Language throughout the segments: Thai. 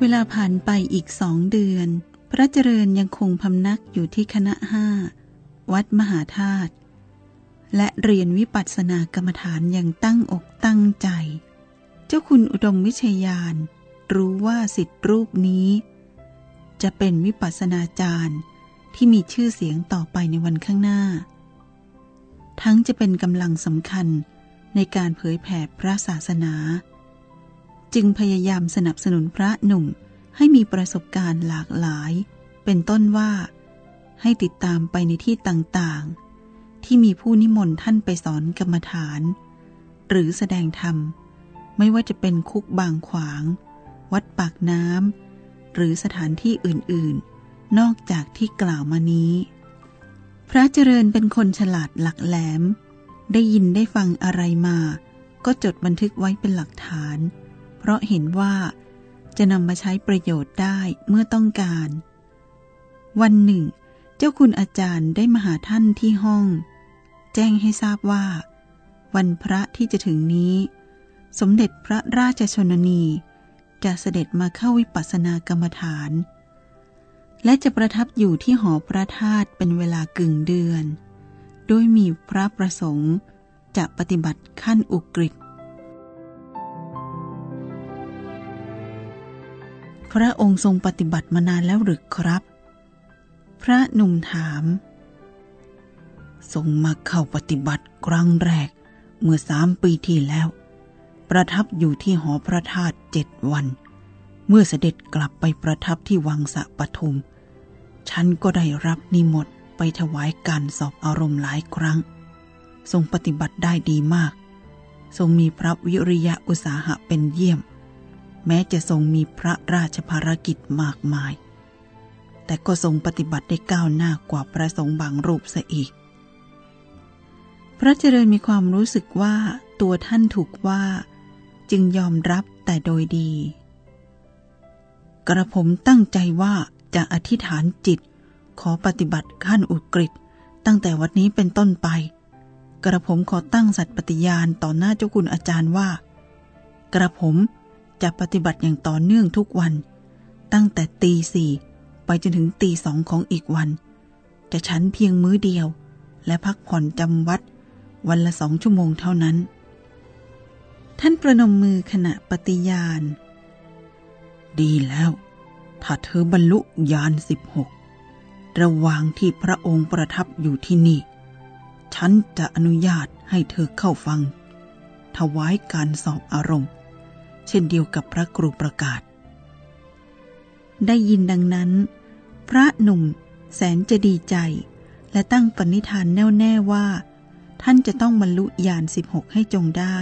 เวลาผ่านไปอีกสองเดือน พระเจริญยังคงพำนักอยู่ที่คณะห้าวัดมหาธาตุและเรียนวิปัสสนากรรมฐานอย่างตั้งอกตั้งใจ เจ้าคุณอุดมวิชยาน รู้ว่าสิทธิรูปนี้ จะเป็นวิปัสสนาจารย์ที่มีชื่อเสียงต่อไปในวันข้างหน้า ทั้งจะเป็นกำลังสำคัญในการเผยแผ่พระศาสนา จึงพยายามสนับสนุนพระหนุ่มให้มีประสบการณ์หลากหลาย เป็นต้นว่า ให้ติดตามไปในที่ต่างๆ ที่มีผู้นิมนต์ท่านไปสอนกรรมฐาน หรือแสดงธรรม ไม่ว่าจะเป็นคุกบางขวาง วัดปากน้ำหรือสถานที่อื่นๆ นอกจากที่กล่าวมานี้ พระเจริญเป็นคนฉลาดหลักแหลม ได้ยินได้ฟังอะไรมา ก็จดบันทึกไว้เป็นหลักฐาน เพราะเห็นว่าจะนำมาใช้ประโยชน์ได้เมื่อต้องการ วันหนึ่ง เจ้าคุณอาจารย์ได้มาหาท่านที่ห้อง แจ้งให้ทราบว่า วันพระที่จะถึงนี้ สมเด็จพระราชชนนี จะเสด็จมาเข้าวิปัสสนากรรมฐาน และจะประทับอยู่ที่หอพระธาตุเป็นเวลากึ่งเดือน โดยมีพระประสงค์จะปฏิบัติขั้นอุกฤษ พระองค์ทรงปฏิบัติมานานแล้วหรือครับ พระหนุ่มถาม ทรงมาเข้าปฏิบัติครั้งแรก เมื่อสามปีที่แล้ว ประทับอยู่ที่หอพระธาตุเจ็ดวัน เมื่อเสด็จกลับไปประทับที่วังสะปทุม ฉันก็ได้รับนิมนต์ไปถวายการสอบอารมณ์หลายครั้ง ทรงปฏิบัติได้ดีมาก ทรงมีพระวิริยะอุตสาหะเป็นเยี่ยม แม้จะทรงมีพระราชภารกิจมากมาย แต่ก็ทรงปฏิบัติได้ก้าวหน้ากว่าพระสงฆ์บางรูปซะอีก พระเจริญมีความรู้สึกว่าตัวท่านถูกว่าจึงยอมรับแต่โดยดี กระผมตั้งใจว่าจะอธิษฐานจิต ขอปฏิบัติขั้นอุกฤษตั้งแต่วันนี้เป็นต้นไป กระผมขอตั้งสัตย์ปฏิญาณต่อหน้าเจ้าคุณอาจารย์ว่า กระผม จะปฏิบัติอย่างต่อเนื่องทุกวัน ตั้งแต่ตีสี่ไปจนถึงตีสองของอีกวัน จะฉันเพียงมื้อเดียว และพักผ่อนจำวัด วันละสองชั่วโมงเท่านั้น ท่านประนมมือขณะปฏิญาณ ดีแล้ว ถ้าเธอบรรลุญาณสิบหกระหว่างที่พระองค์ประทับอยู่ที่นี่ ฉันจะอนุญาตให้เธอเข้าฟัง ถวายการสอบอารมณ์ เช่นเดียวกับพระครูประกาศ ได้ยินดังนั้น พระหนุ่มแสนจะดีใจ และตั้งปณิธานแน่วแน่ว่า ท่านจะต้องบรรลุญาณสิบหกให้จงได้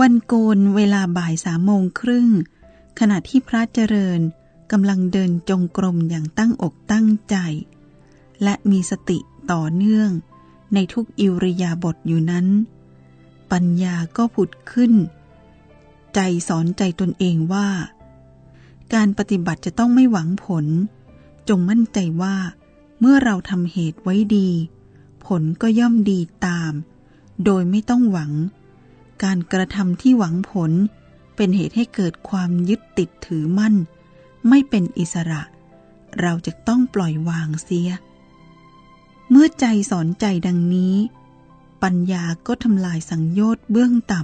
วันโกนเวลาบ่ายสามโมงครึ่ง ขณะที่พระเจริญ กำลังเดินจงกรมอย่างตั้งอกตั้งใจ และมีสติต่อเนื่องในทุกอิริยาบถอยู่นั้น ปัญญาก็ผุดขึ้น ใจสอนใจตนเองว่า การปฏิบัติจะต้องไม่หวังผล จงมั่นใจว่า เมื่อเราทำเหตุไว้ดี ผลก็ย่อมดีตาม โดยไม่ต้องหวัง การกระทำที่หวังผลเป็นเหตุให้เกิดความยึดติดถือมั่น ไม่เป็นอิสระ เราจะต้องปล่อยวางเสีย เมื่อใจสอนใจดังนี้ ปัญญาก็ทำลายสังโยชน์เบื้องต่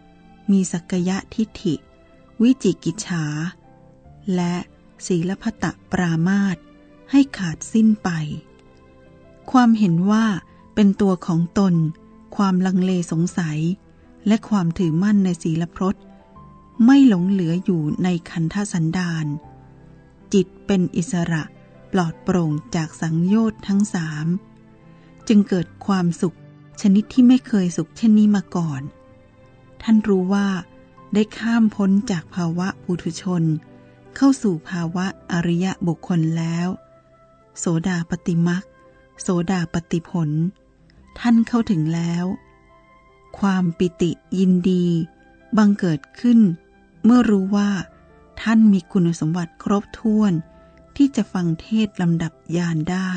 ำ มีสักยะทิฏฐิ วิจิกิจฉา และศีลพตะปรามาตให้ขาดสิ้นไป ความเห็นว่าเป็นตัวของตน ความลังเลสงสัย และความถือมั่นในศีลพรตไม่หลงเหลืออยู่ในคันธสันดาน จิตเป็นอิสระ ปลอดโปร่งจากสังโยชน์ทั้งสามจึงเกิดความสุขชนิดที่ไม่เคยสุขเช่นนี้มาก่อน ท่านรู้ว่า ได้ข้ามพ้นจากภาวะปุถุชน เข้าสู่ภาวะอริยะบุคคลแล้ว โสดาปฏิมักโสดาปฏิผล ท่านเข้าถึงแล้ว ความปิติยินดี บังเกิดขึ้น เมื่อรู้ว่า ท่านมีคุณสมบัติครบถ้วน ที่จะฟังเทศลำดับยานได้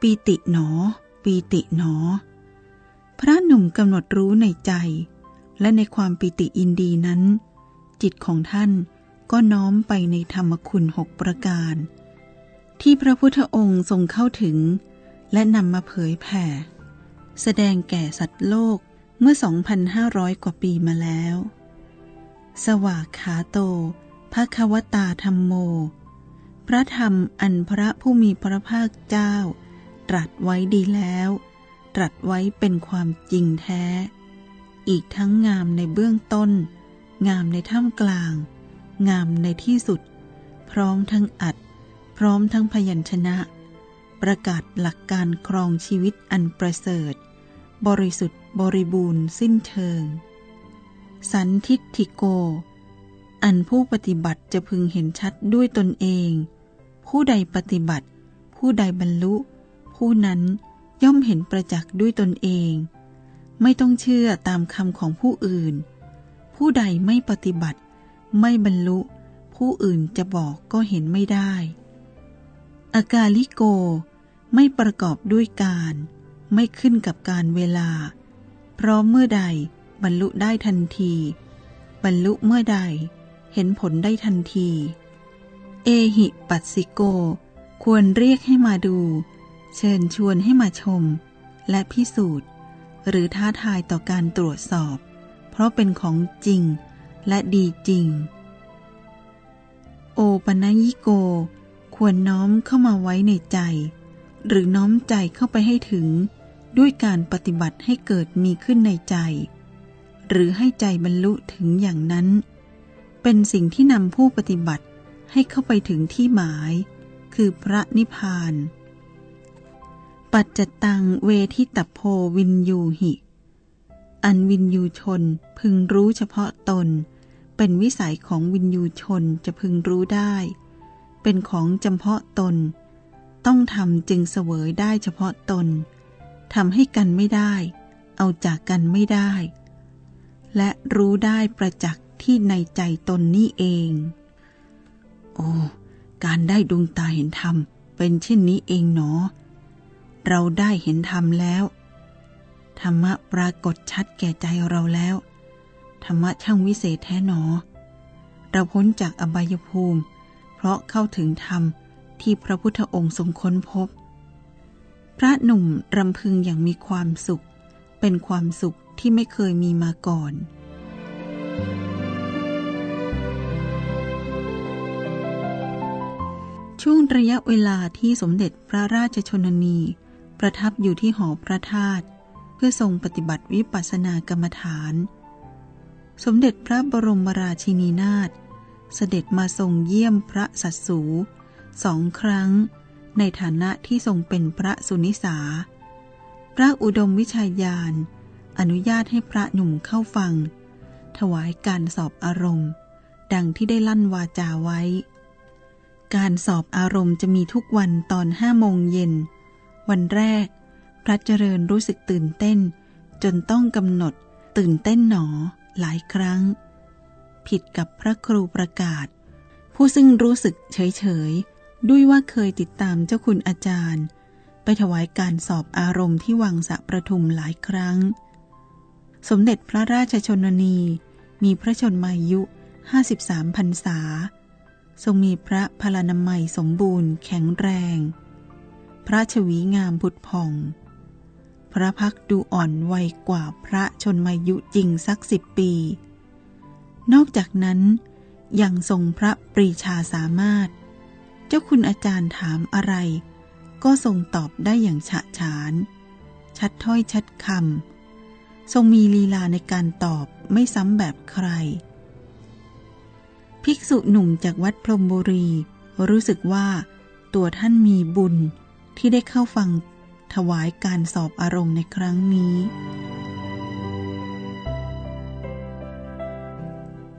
ปีติหนอ ปีติหนอ พระหนุ่มกำหนดรู้ในใจ และในความปีติอินดีนั้น จิตของท่านก็น้อมไปในธรรมคุณหกประการ ที่พระพุทธองค์ทรงเข้าถึง และนำมาเผยแผ่ แสดงแก่สัตว์โลกเมื่อ 2,500 กว่าปีมาแล้ว สวากขาโตภควตาธรรมโม พระธรรมอันพระผู้มีพระภาคเจ้า ตรัสไว้ดีแล้ว ตรัสไว้เป็นความจริงแท้ อีกทั้งงามในเบื้องต้น งามในท่ามกลาง งามในที่สุด พร้อมทั้งอัด พร้อมทั้งพยัญชนะ ประกาศหลักการครองชีวิตอันประเสริฐ บริสุทธิ์บริบูรณ์สิ้นเชิง สันทิฏิโก อันผู้ปฏิบัติจะพึงเห็นชัดด้วยตนเอง ผู้ใดปฏิบัติ ผู้ใดบรรลุ ผู้นั้นย่อมเห็นประจักษ์ด้วยตนเอง ไม่ต้องเชื่อตามคำของผู้อื่น ผู้ใดไม่ปฏิบัติ ไม่บรรลุ ผู้อื่นจะบอกก็เห็นไม่ได้ อากาลิโก ไม่ประกอบด้วยการ ไม่ขึ้นกับการเวลา เพราะเมื่อใด บรรลุได้ทันที บรรลุเมื่อใด เห็นผลได้ทันที เอหิปัสสิโก ควรเรียกให้มาดู เชิญชวนให้มาชม และพิสูจน์ หรือท้าทายต่อการตรวจสอบ เพราะเป็นของจริงและดีจริง โอปนัญิโก ควรน้อมเข้ามาไว้ในใจ หรือน้อมใจเข้าไปให้ถึงด้วยการปฏิบัติให้เกิดมีขึ้นในใจ หรือให้ใจบรรลุถึงอย่างนั้น เป็นสิ่งที่นำผู้ปฏิบัติให้เข้าไปถึงที่หมาย คือพระนิพพาน ปัจจตังเวทิตโพวินยูหิ อันวินยูชนพึงรู้เฉพาะตน เป็นวิสัยของวินยูชนจะพึงรู้ได้ เป็นของจำเพาะตน ต้องทำจึงเสวยได้เฉพาะตนทำให้กันไม่ได้ เอาจากกันไม่ได้ และรู้ได้ประจักษ์ที่ในใจตนนี่เอง โอ้ การได้ดวงตาเห็นธรรม เป็นเช่นนี้เองเนาะเราได้เห็นธรรมแล้ว ธรรมะปรากฏชัดแก่ใจเราแล้ว ธรรมะช่างวิเศษแท้หนอ เราพ้นจากอบายภูมิ เพราะเข้าถึงธรรมที่พระพุทธองค์ทรงค้นพบ พระหนุ่มรำพึงอย่างมีความสุข เป็นความสุข ที่ไม่เคยมีมาก่อน ช่วงระยะเวลาที่สมเด็จพระราชชนนี ประทับอยู่ที่หอพระธาตุเพื่อทรงปฏิบัติวิปัสสนากรรมฐาน สมเด็จพระบรมราชินีนาถเสด็จมาทรงเยี่ยมพระสัตสูสองครั้ง ในฐานะที่ทรงเป็นพระสุนิสา พระอุดมวิชัยยาน อนุญาตให้พระหนุ่มเข้าฟัง ถวายการสอบอารมณ์ ดังที่ได้ลั่นวาจาไว้ การสอบอารมณ์จะมีทุกวันตอนห้าโมงเย็น วันแรก พระเจริญรู้สึกตื่นเต้น จนต้องกำหนดตื่นเต้นหนอหลายครั้ง ผิดกับพระครูประกาศ ผู้ซึ่งรู้สึกเฉยๆ ด้วยว่าเคยติดตามเจ้าคุณอาจารย์ ไปถวายการสอบอารมณ์ที่วังสะประทุมหลายครั้ง สมเด็จพระราชชนนี มีพระชนมายุ 53พรรษา ทรงมีพระพลานามัยสมบูรณ์แข็งแรง พระชวีงามผุดผ่อง พระพักดูอ่อนวัยกว่าพระชนมายุจริงสักสิบปี นอกจากนั้นยังทรงพระปรีชาสามารถ เจ้าคุณอาจารย์ถามอะไร ก็ทรงตอบได้อย่างฉะฉาน ชัดถ้อยชัดคำ ทรงมีลีลาในการตอบไม่ซ้ำแบบใคร ภิกษุหนุ่มจากวัดพรมบุรี รู้สึกว่าตัวท่านมีบุญที่ได้เข้าฟังถวายการสอบอารมณ์ในครั้งนี้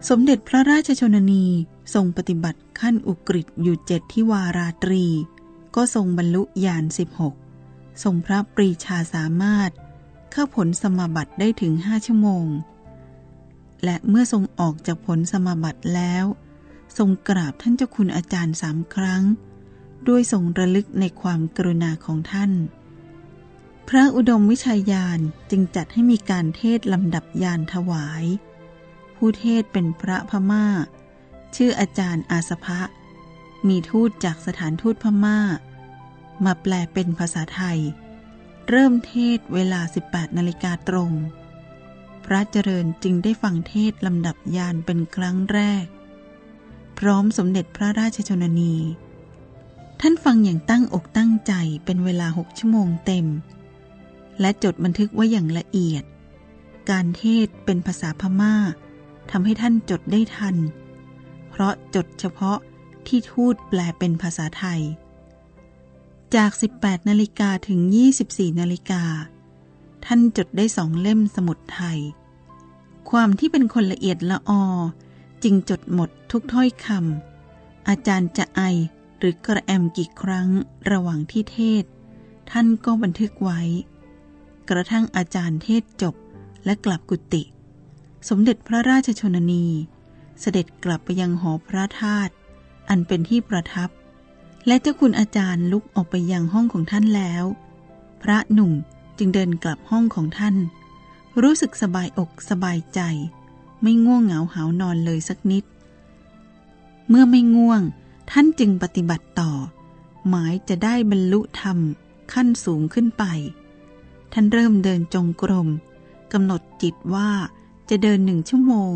สมเด็จพระราชชนนีทรงปฏิบัติขั้นอุกฤษอยู่เจ็ดที่วาราตรี ก็ทรงบรรลุญาณ16 ทรงพระปรีชาสามารถ เข้าผลสมาบัติได้ถึงห้าชั่วโมง และเมื่อทรงออกจากผลสมาบัติแล้ว ทรงกราบท่านเจ้าคุณอาจารย์สามครั้ง ด้วยทรงระลึกในความกรุณาของท่าน พระอุดมวิชัยยานจึงจัดให้มีการเทศลำดับยานถวาย ผู้เทศเป็นพระพม่า ชื่ออาจารย์อาสภะมีทูตจากสถานทูตพม่า มาแปลเป็นภาษาไทย เริ่มเทศเวลา 18 นาฬิกาตรง พระเจริญจึงได้ฟังเทศลำดับยานเป็นครั้งแรก พร้อมสมเด็จพระราชชนนี ท่านฟังอย่างตั้งอกตั้งใจเป็นเวลาหกชั่วโมงเต็ม และจดบันทึกไว้อย่างละเอียด การเทศเป็นภาษาพม่าทำให้ท่านจดได้ทัน เพราะจดเฉพาะที่ทูตแปลเป็นภาษาไทย จาก 18 นาฬิกาถึง 24 นาฬิกา ท่านจดได้สองเล่มสมุดไทย ความที่เป็นคนละเอียดละออจึงจดหมดทุกถ้อยคำ อาจารย์จะไอหรือกระแอมกี่ครั้งระหว่างที่เทศ ท่านก็บันทึกไว้ กระทั่งอาจารย์เทศจบและกลับกุฏิ สมเด็จพระราชชนนี เสด็จกลับไปยังหอพระธาตุอันเป็นที่ประทับ และเจ้าคุณอาจารย์ลุกออกไปยังห้องของท่านแล้ว พระหนุ่มจึงเดินกลับห้องของท่าน รู้สึกสบายอกสบายใจ ไม่ง่วงเหงาหานอนเลยสักนิด เมื่อไม่ง่วงท่านจึงปฏิบัติต่อ หมายจะได้บรรลุธรรมขั้นสูงขึ้นไป ท่านเริ่มเดินจงกรมกำหนดจิตว่าจะเดินหนึ่งชั่วโมง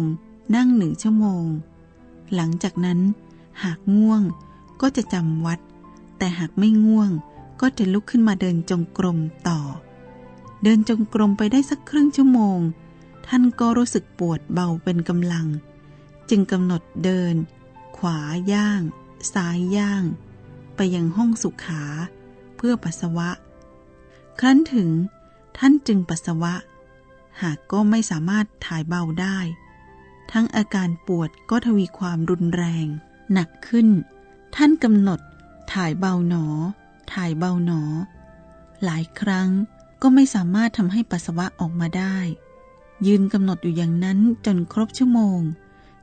นั่งหนึ่งชั่วโมง หลังจากนั้นหากง่วง ก็จะจำวัด แต่หากไม่ง่วงก็จะลุกขึ้นมาเดินจงกรมต่อ เดินจงกรมไปได้สักครึ่งชั่วโมง ท่านก็รู้สึกปวดเบาเป็นกำลัง จึงกำหนดเดิน ขวาย่าง ซ้ายย่าง ไปยังห้องสุขา เพื่อปัสสาวะ ครั้นถึงท่านจึงปัสสาวะ หากก็ไม่สามารถถ่ายเบาได้ ทั้งอาการปวดก็ทวีความรุนแรง หนักขึ้น ท่านกำหนด ถ่ายเบาหนอ ถ่ายเบาหนอ หลายครั้งก็ไม่สามารถทำให้ปัสสาวะออกมาได้ ยืนกำหนดอยู่อย่างนั้นจนครบชั่วโมง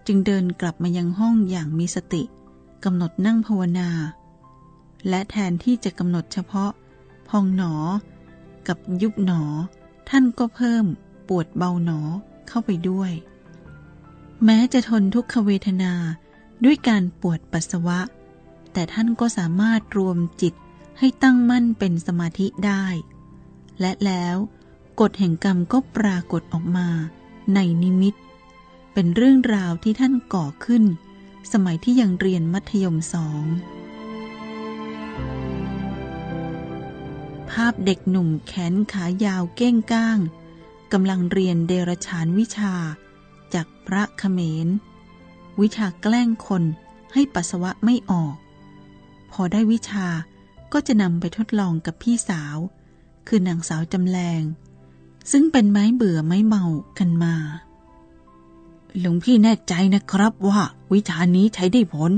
จึงเดินกลับมายังห้องอย่างมีสติกำหนดนั่งภาวนา และแทนที่จะกำหนดเฉพาะ พองหนอ กับยุบหนอ ท่านก็เพิ่มปวดเบาหนอเข้าไปด้วย แม้จะทนทุกขเวทนาด้วยการปวดปัสสาวะ แต่ท่านก็สามารถรวมจิตให้ตั้งมั่นเป็นสมาธิได้ และแล้วกฎแห่งกรรมก็ปรากฏออกมาในนิมิต เป็นเรื่องราวที่ท่านก่อขึ้น สมัยที่ยังเรียนมัธยมสอง ภาพเด็กหนุ่มแขนขายาวเก้งก้างกำลังเรียนเดรฉานวิชา จากพระเขมร วิชาแกล้งคนให้ปัสสาวะไม่ออก อได้วิชาก็จะนำไปทดลองกับพี่สาว คือนางสาวจำแรง ซึ่งเป็นไม้เบื่อไม้เมากันมา หลวงพี่แน่ใจนะครับว่าวิชานี้ใช้ได้ผล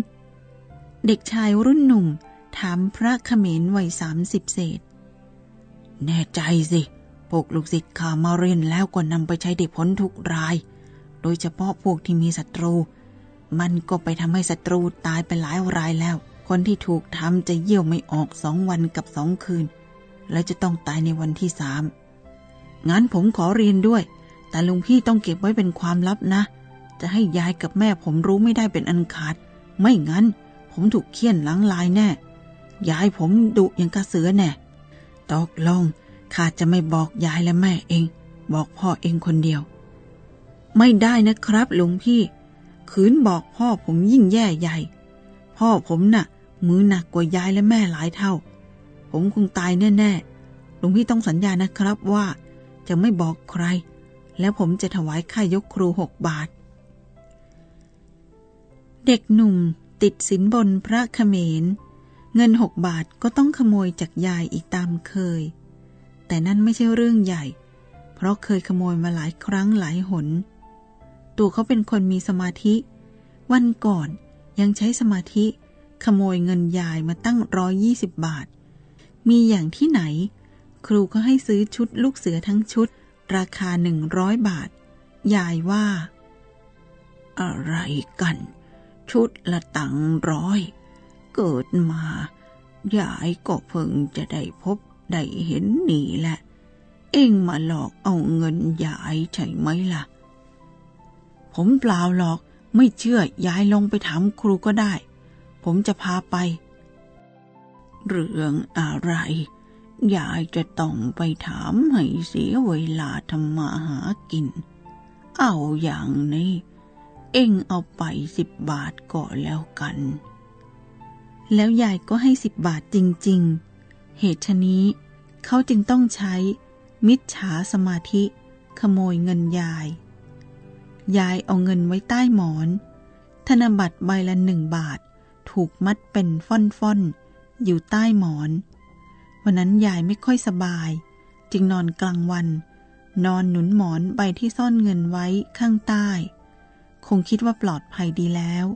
เด็กชายรุ่นหนุ่มถามพระเขมรวัยสามสิบเศษ แน่ใจสิพวกลูกศิษย์ข้ามาเรียนแล้วก็นำไปใช้ได้ผลทุกราย โดยเฉพาะพวกที่มีศัตรู มันก็ไปทำให้ศัตรูตายไปหลายรายแล้ว คนที่ถูกทำจะเยี่ยวไม่ออกสองวันกับสองคืน และจะต้องตายในวันที่สามงั้นผมขอเรียนด้วย แต่ลุงพี่ต้องเก็บไว้เป็นความลับนะ จะให้ยายกับแม่ผมรู้ไม่ได้เป็นอันขาด ไม่งั้น ผมถูกเคี่ยนล้างลายแน่ ยายผมดุอย่างกระเสือแน่ตอกลงข้าจะไม่บอกยายและแม่เอง บอกพ่อเองคนเดียว ไม่ได้นะครับลุงพี่ขืนบอกพ่อผมยิ่งแย่ใหญ่ พ่อผมนะ่ะ มือหนักกว่ายายและแม่หลายเท่า ผมคงตายแน่ๆหลวงพี่ต้องสัญญานะครับว่าจะไม่บอกใคร แล้วผมจะถวายค่ายกครูหกบาท เด็กหนุ่มติดสินบนพระขเขมร เงินหกบาทก็ต้องขโมยจากยายอีกตามเคย แต่นั่นไม่ใช่เรื่องใหญ่ เพราะเคยขโมยมาหลายครั้งหลายหน ตัวเขาเป็นคนมีสมาธิ วันก่อนยังใช้สมาธิ ขโมยเงินยายมาตั้งร้อยยี่สิบบาท มีอย่างที่ไหน ครูก็ให้ซื้อชุดลูกเสือทั้งชุด ราคาหนึ่งร้อยบาท ยายว่า อะไรกัน ชุดละตังร้อย เกิดมา ยายก็เพิ่งจะได้พบได้เห็นนี่แหละ เองมาหลอกเอาเงินยายใช่ไหมล่ะ ผมเปล่าหรอกไม่เชื่อยายลงไปถามครูก็ได้ ผมจะพาไป เรื่องอะไร ยายจะต้องไปถามให้เสียเวลาทำมาหากิน เอาอย่างนี้ เอ็งเอาไปสิบบาทก่อนแล้วกัน แล้วยายก็ให้สิบบาทจริง ๆ เหตุชนี้เขาจึงต้องใช้มิจฉาสมาธิ ขโมยเงินยาย ยายเอาเงินไว้ใต้หมอน ธนบัตรใบละหนึ่งบาท ถูกมัดเป็นฟ่อนๆ อยู่ใต้หมอน วันนั้นยายไม่ค่อยสบาย จึงนอนกลางวัน นอนหนุนหมอนใบที่ซ่อนเงินไว้ข้างใต้ คงคิดว่าปลอดภัยดีแล้ว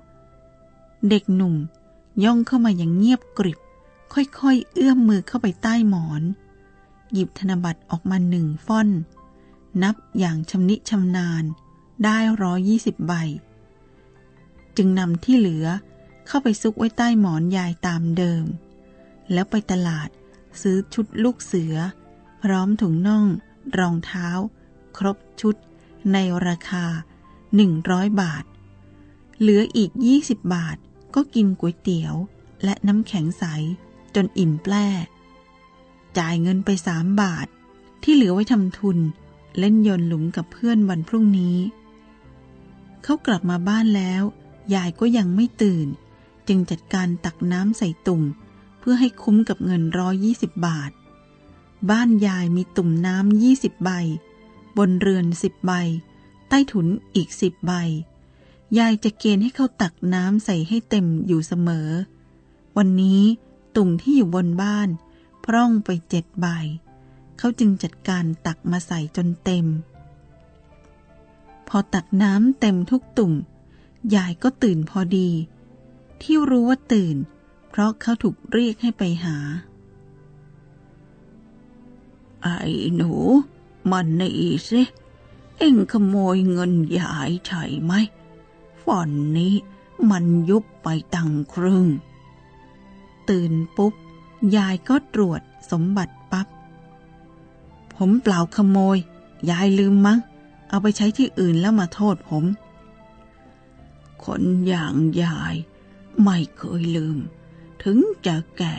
เด็กหนุ่มย่องเข้ามาอย่างเงียบกริบ ค่อยๆ เอื้อมมือเข้าไปใต้หมอน หยิบธนบัตรออกมาหนึ่งฟ่อน นับอย่างชำนิชำนาญ ได้ร้อยี่สิบใบ จึงนำที่เหลือ เข้าไปซุกไว้ใต้หมอนยายตามเดิม แล้วไปตลาดซื้อชุดลูกเสือ พร้อมถุงน่อง รองเท้า ครบชุด ในราคาหนึ่งร้อยบาท เหลืออีกยี่สิบบาทก็กินก๋วยเตี๋ยว และน้ำแข็งใส จนอิ่มแปร่จ่ายเงินไปสามบาท ที่เหลือไว้ทำทุน เล่นยนหลุมกับเพื่อนวันพรุ่งนี้ เขากลับมาบ้านแล้ว ยายก็ยังไม่ตื่น จึงจัดการตักน้ำใส่ตุ่ม เพื่อให้คุ้มกับเงินร้อยยี่สิบบาท บ้านยายมีตุ่มน้ำยี่สิบใบ บนเรือนสิบใบ ใต้ถุนอีกสิบใบ ยายจะเกณฑ์ให้เขาตักน้ำใส่ให้เต็มอยู่เสมอ วันนี้ตุ่มที่อยู่บนบ้านพร่องไปเจ็ดใบ เขาจึงจัดการตักมาใส่จนเต็ม พอตักน้ำเต็มทุกตุ่ม ยายก็ตื่นพอดี ที่รู้ว่าตื่น เพราะเขาถูกเรียกให้ไปหา ไอ้หนู มันนี่สิเอ็งขโมยเงินยายใช่ไหมฝ่อนนี้มันยุบไปตั้งครึ่ง ตื่นปุ๊บ ยายก็ตรวจสมบัติปับ๊บ ผมเปล่าขโมย ยายลืมมั้ง เอาไปใช้ที่อื่นแล้วมาโทษผม คนอย่างยาย ไม่เคยลืม ถึงจะแก่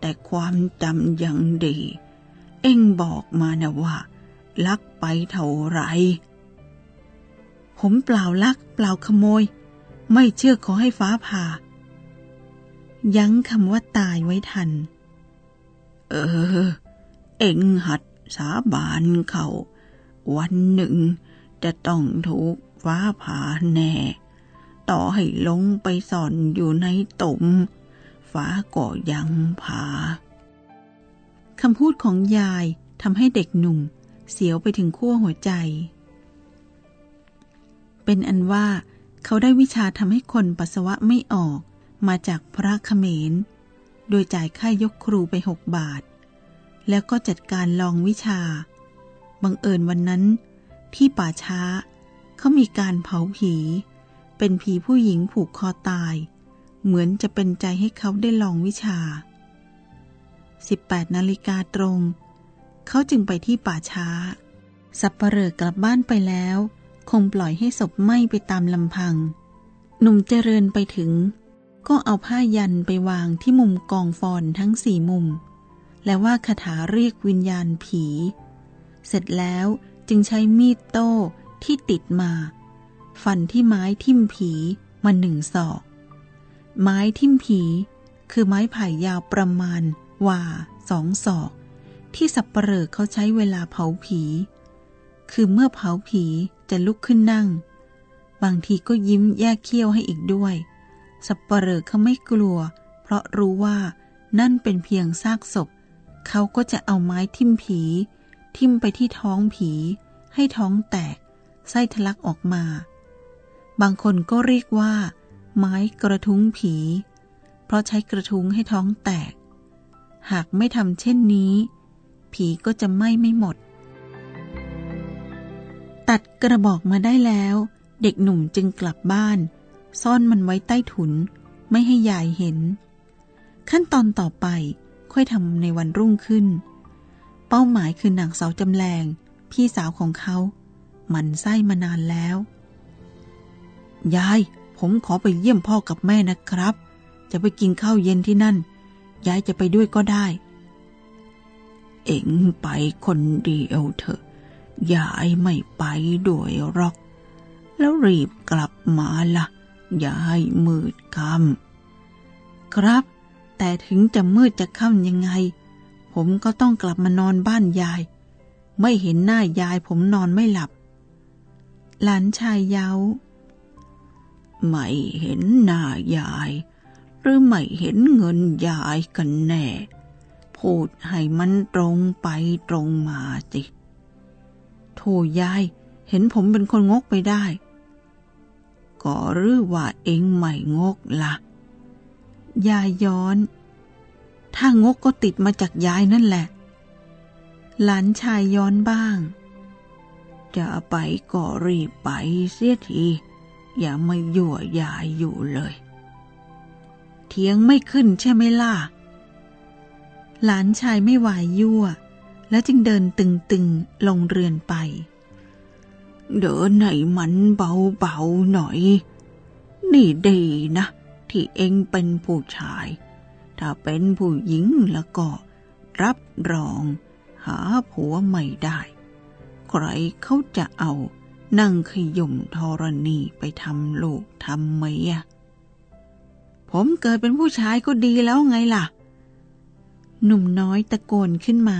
แต่ความจำยังดี เอ็งบอกมานะว่า ลักไปเท่าไร ผมเปล่าลัก เปล่าขโมย ไม่เชื่อขอให้ฟ้าผ่า ยั้งคำว่าตายไว้ทัน เออ เอ็งหัดสาบานเขา วันหนึ่งจะต้องถูกฟ้าผ่าแน่ ต่อให้ลงไปซ่อนอยู่ในตุ่มฟ้าก็ยังผาคำพูดของยายทำให้เด็กหนุ่ม เสียวไปถึงขั้วหัวใจ เป็นอันว่า เขาได้วิชาทำให้คนปัสสาวะไม่ออกมาจากพระเขมร โดยจ่ายค่ายกครูไปหกบาท แล้วก็จัดการลองวิชา บังเอิญวันนั้น ที่ป่าช้าเขามีการเผาผี เป็นผีผู้หญิงผูกคอตาย เหมือนจะเป็นใจให้เขาได้ลองวิชา 18 นาฬิกาตรง เขาจึงไปที่ป่าช้า สับปเหร่อกลับบ้านไปแล้ว คงปล่อยให้ศพไหม้ไปตามลำพัง หนุ่มเจริญไปถึง ก็เอาผ้ายันไปวางที่มุมกองฟอนทั้งสี่มุม และว่าคาถาเรียกวิญญาณผี เสร็จแล้วจึงใช้มีดโต้ที่ติดมา ฟันที่ไม้ทิ่มผีมาหนึ่งศอก ไม้ทิ่มผี คือไม้ไผ่ยาวประมาณว่าสองศอก ที่สับปเหร่อเขาใช้เวลาเผาผี คือเมื่อเผาผีจะลุกขึ้นนั่ง บางทีก็ยิ้มแยกเขี้ยวให้อีกด้วย สับปเหร่อเขาไม่กลัว เพราะรู้ว่านั่นเป็นเพียงซากศพ เขาก็จะเอาไม้ทิ่มผี ทิ่มไปที่ท้องผี ให้ท้องแตก ไส้ทะลักออกมา บางคนก็เรียกว่า ไม้กระทุ้งผี เพราะใช้กระทุ้งให้ท้องแตก หากไม่ทำเช่นนี้ ผีก็จะไหม้ไม่หมด ตัดกระบอกมาได้แล้ว เด็กหนุ่มจึงกลับบ้าน ซ่อนมันไว้ใต้ถุน ไม่ให้ยายเห็น ขั้นตอนต่อไปค่อยทำในวันรุ่งขึ้น เป้าหมายคือนางสาวจำแรง พี่สาวของเขา มันไส้มานานแล้ว ยาย ผมขอไปเยี่ยมพ่อกับแม่นะครับ จะไปกินข้าวเย็นที่นั่น ยายจะไปด้วยก็ได้ เอ็งไปคนเดียวเถอะ ยายไม่ไปด้วยหรอก แล้วรีบกลับมาละ่ะ ยายมืดค่ำครับ แต่ถึงจะมืดจะค่ำยังไง ผมก็ต้องกลับมานอนบ้านยาย ไม่เห็นหน้ายายผมนอนไม่หลับ หลานชายเย้า ไม่เห็นหน้ายาย หรือไม่เห็นเงินยายกันแน่ พูดให้มันตรงไปตรงมาสิโธ่ยาย เห็นผมเป็นคนงกไปได้ ก็หรือว่าเองไม่งกละ่ะ ยายย้อน ถ้างกก็ติดมาจากยายนั่นแหละ หลานชายย้อนบ้าง จะไปก็รีบไปเสียที อย่ามายั่วยายอยู่เลย เถียงไม่ขึ้นใช่ไหมล่ะ หลานชายไม่ไหวยั่ว แล้วจึงเดินตึงๆลงเรือนไป เดินให้มันเบาๆหน่อย นี่ดีนะ ที่เองเป็นผู้ชาย ถ้าเป็นผู้หญิงแล้วก็ รับรอง หาผัวไม่ได้ ใครเขาจะเอา นั่งขย่มธรณีไปทำลูกทำเมียผมเกิดเป็นผู้ชายก็ดีแล้วไงล่ะ หนุ่มน้อยตะโกนขึ้นมา